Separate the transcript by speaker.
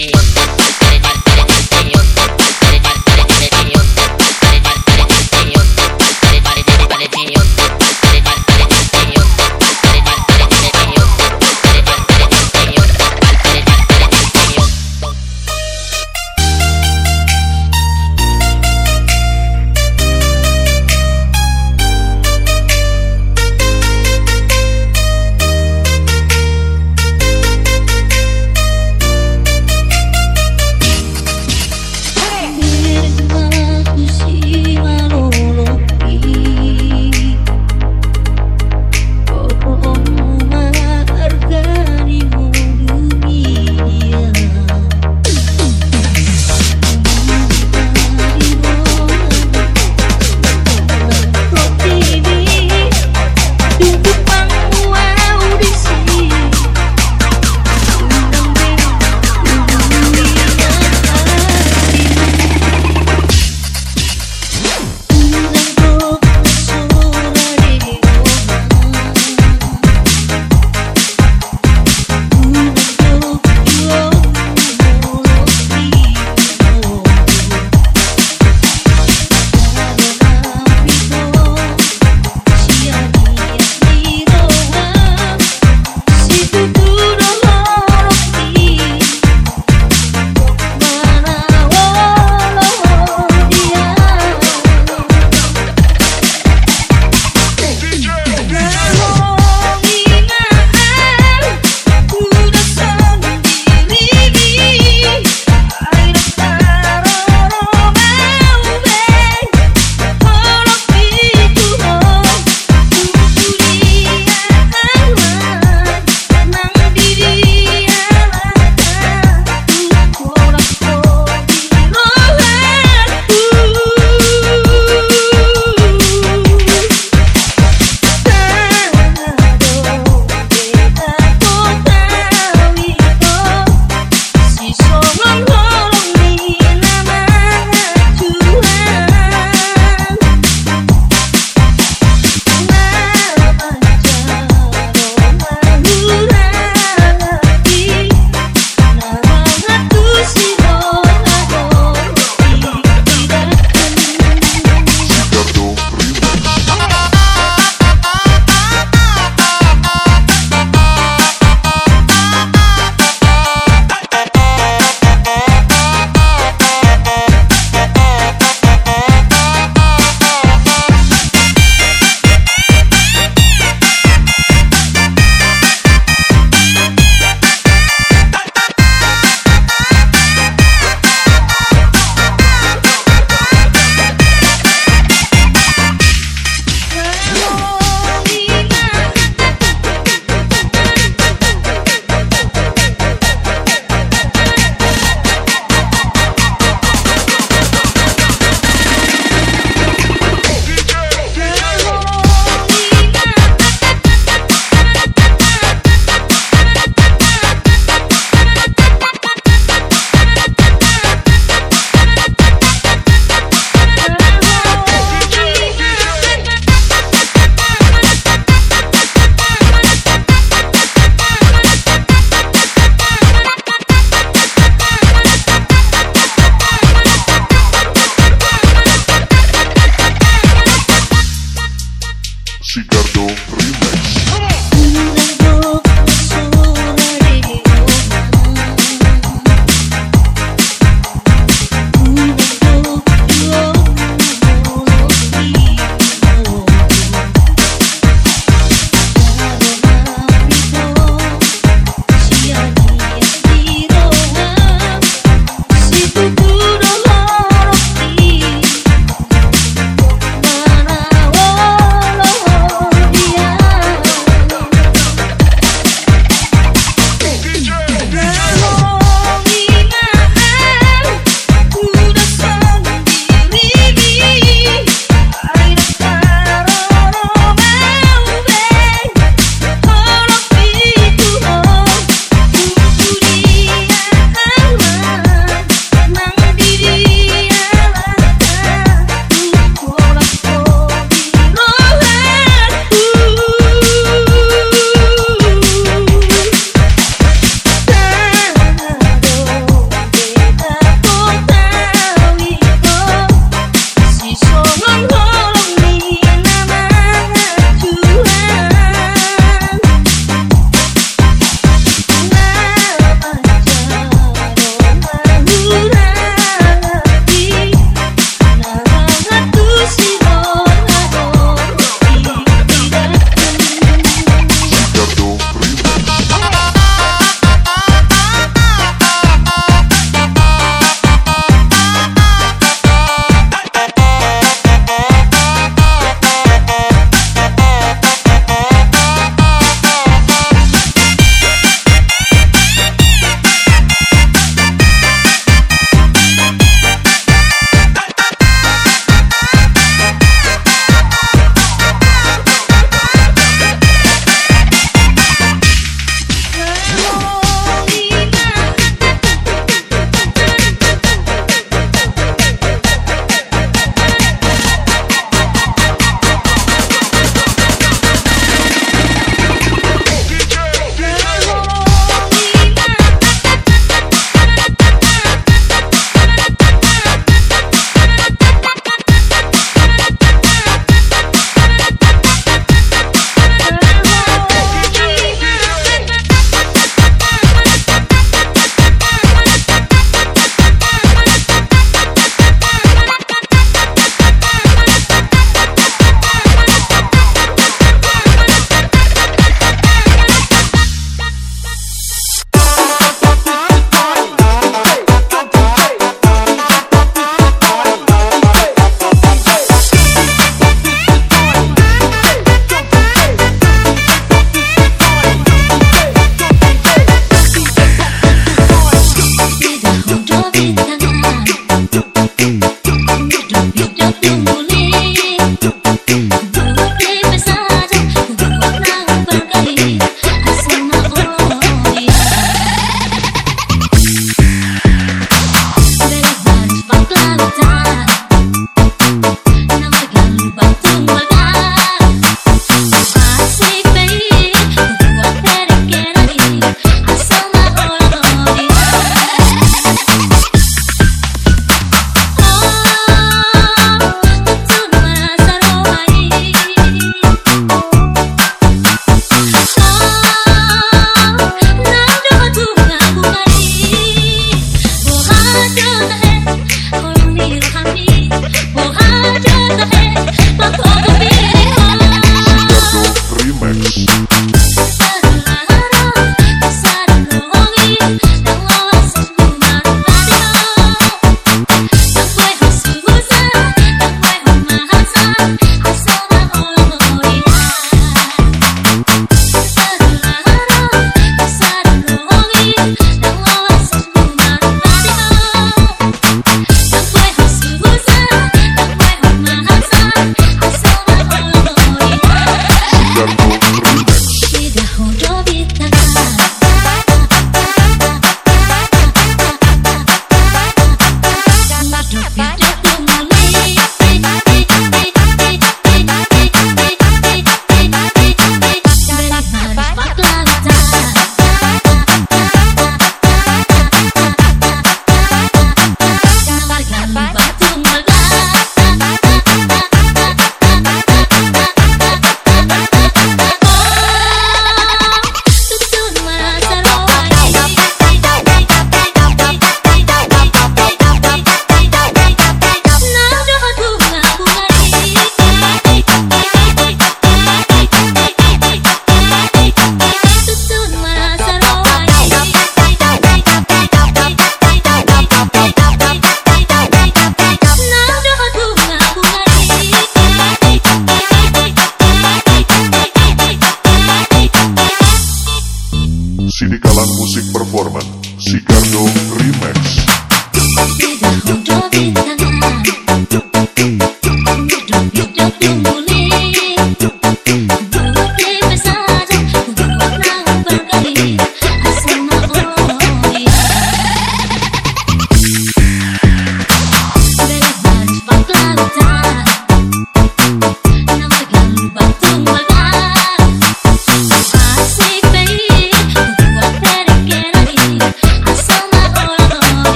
Speaker 1: し